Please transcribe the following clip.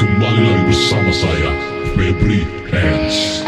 Kembali lagi bersama saya Febri Hands